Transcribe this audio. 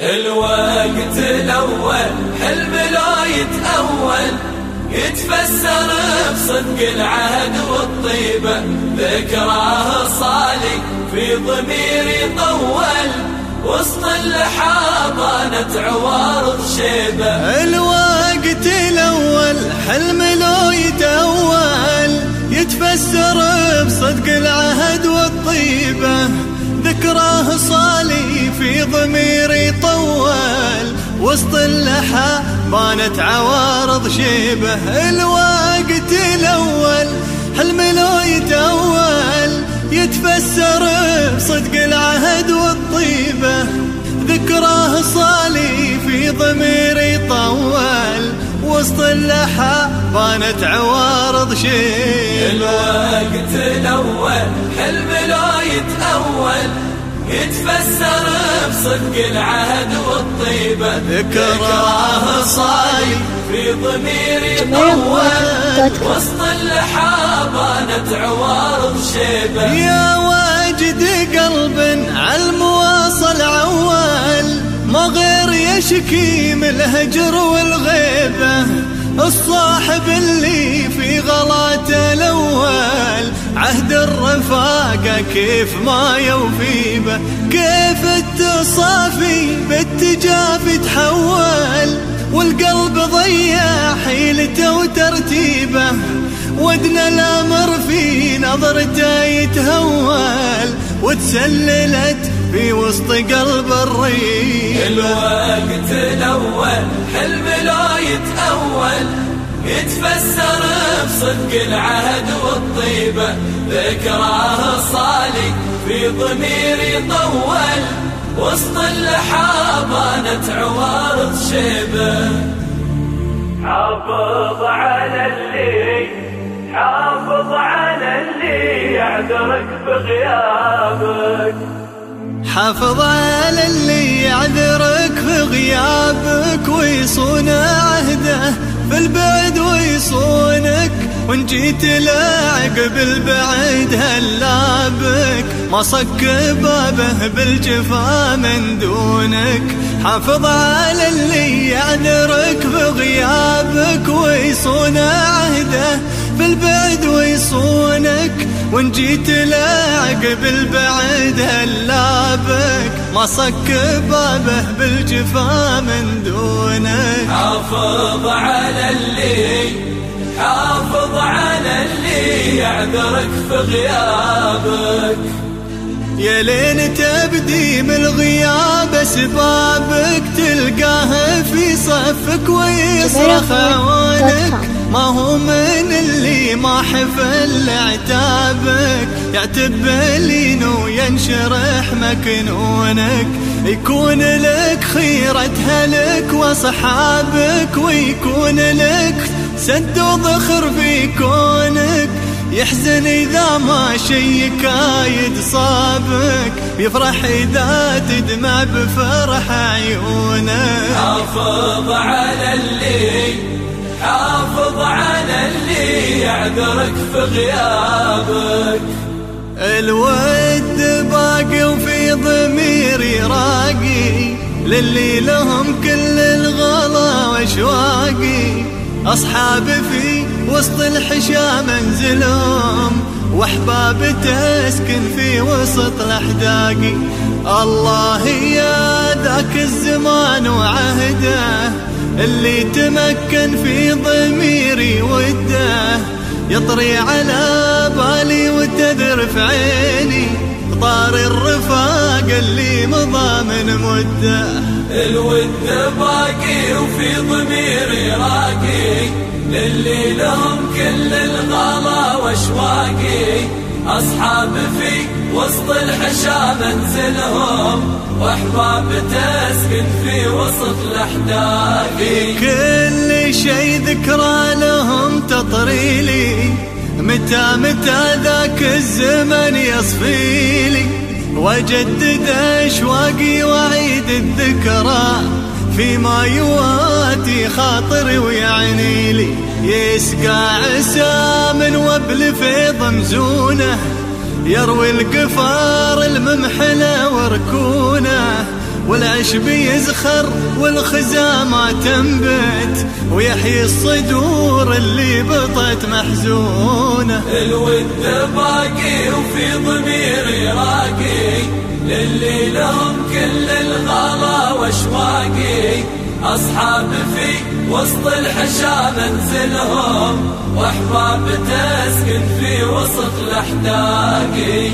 الوقت الأول حلم لا يتأول. يتفسر بصدق العهد والطيبة ذكراه صالي في ضميري طول. وسط اللحابانة عوارض شيبة الوقت الأول حلم لو يتأول. يتفسر بصدق العهد والطيبة ذكراه صالي في ضميري طول وسط اللحى بانت عوارض شيبه الوقت الأول. حلم لو يتأول يتفسر بصدق العهد والطيبة. ذكراه صالي في ضميري طول وسط اللحى بانت عوارض شيبه الوقت الأول. حلم لو يتأول يتفسر بصدق العهد والطيبة ذكراه صاي في ضميري طول وسط اللحابانة عوارض شيبة يا واجد قلب عالمواصل عوال ما غير يشكي من الهجر والغيبة. الصاحب اللي في غلاته كيف ما يوفي به كيف التصافي بالتجافي تحول والقلب ضيع حيلته وترتيبه. ودنا الامر في نظرته يتهول وتسللت في وسط قلب الريح. الوقت الأول حلم لا يتأول يتفسر بصدق العهد والطيبة. ذكراه صالي في ضميري طول. وسط اللحابانة عوارض شيبة حافظ على اللي حافظ على اللي يعذرك بغيابك. حافظ على اللي يعذرك في غيابك في البعد ويصونك وإن جيت لعقب البعد هلابك ما صك بابه بالجفا من دونك. حافظ على اللي يعذرك في غيابك ويصون عهده في البعد ويصونك. وان جيت لعقب البعد هلابك ما صك بابه بالجفا من دونك. حافظ على اللي حافظ على اللي يعذرك في غيابك. يا لين تبدي من الغياب أسبابك تلقاه في صفك ويصرخ عونك ما هو من ما حفل عتابك يعتب لينو ينشرح مكنونك. يكون لك خيرة هلك واصحابك ويكون لك سد وضخر في كونك. يحزن إذا ما شي كايد صابك بيفرح إذا تدمع بفرح عيونك. حافظ على اللي حافظ على اللي يعذرك في غيابك. الود باقي وفي ضميري راقي للي لهم كل الغلا واشواقي. أصحاب في وسط الحشا منزلهم وأحباب تسكن في وسط الاحداقي الله يا ذاك الزمان وعهده اللي تمكن في ضميري وده يطري على بالي وتذرف عيني. طار الرفاق اللي مضى من مده. الود باقي وفي ضميري راقي. للي لهم كل الغلا واشواقي. أصحاب في وسط الحشا منزلهم وأحباب تسكن في وسط الاحداقي كل شي ذكرى لهم تطري لي متى متى ذاك الزمن يصفي لي. وجدد أشواقي وأعيد الذكرى فيما يواتي خاطري ويعني لي. يسقى عسى من وبل فيض مزونه يروي القفار الممحلة وركونه والعش بيزخر والخزا ما تنبت ويحيي الصدور اللي بطت محزونة. الود باقي وفي ضميري راقي للي لهم كل الغلا واشواقي أصحاب في وسط الحشا منزلهم وأحباب تسكن في وسط الأحداقي